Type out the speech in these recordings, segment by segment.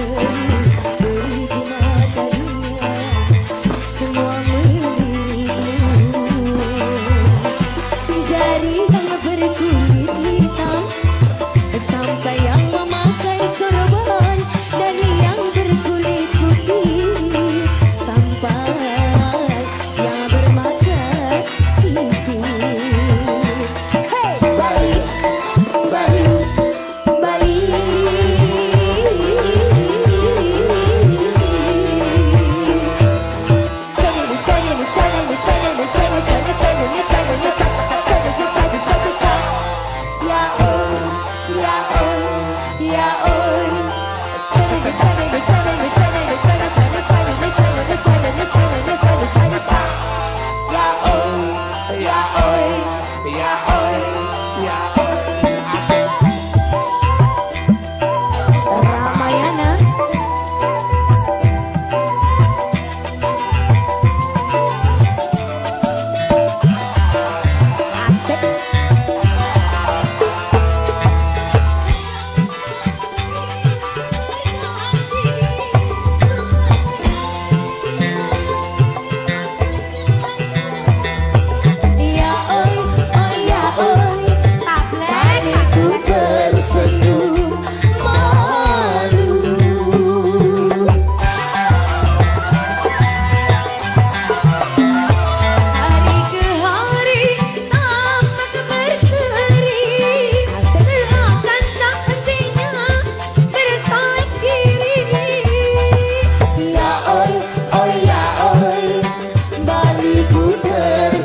said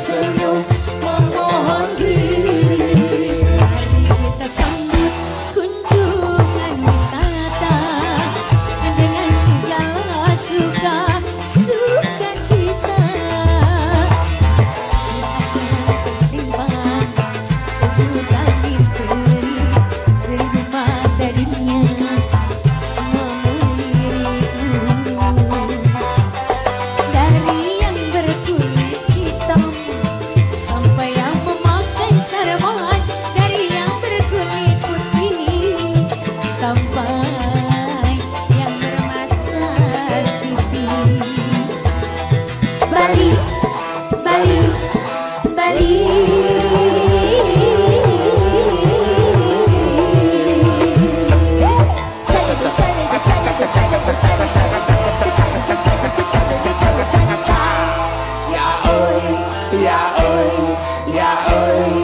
listen. ơi dạ ơi dạ ơi.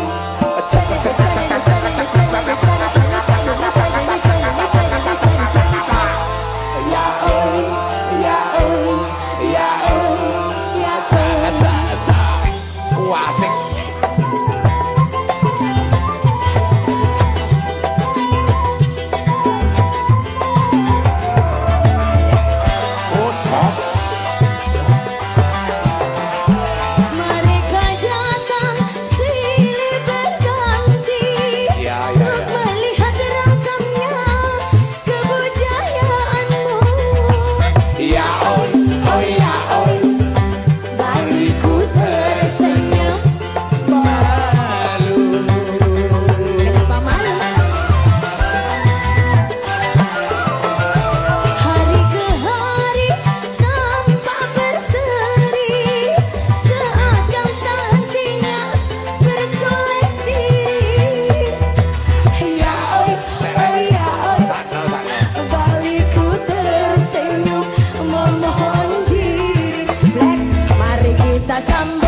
tak sama